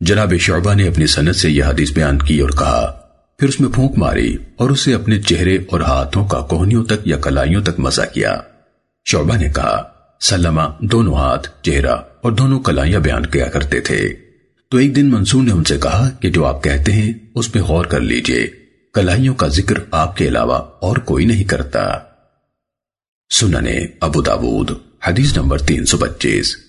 جناب شعبہ نے اپنی سنت سے یہ حدیث بیان کی اور کہا، پھر اس میں پھونک ماری اور اسے اپنے چہرے اور ہاتھوں کا کوہنیوں تک یا کلائیوں تک مزہ کیا۔ شعبہ نے کہا، سلمہ دونوں ہاتھ، چہرہ اور دونوں کلائیاں بیان کیا کرتے تھے۔ تو ایک دن منصور نے ان سے کہا کہ جو آپ کہتے ہیں، اس پہ غور کر لیجیے۔ کلائیوں کا ذکر آپ کے علاوہ اور کوئی نہیں کرتا۔ سننے ابو داود، حدیث نمبر تین سو پچیس۔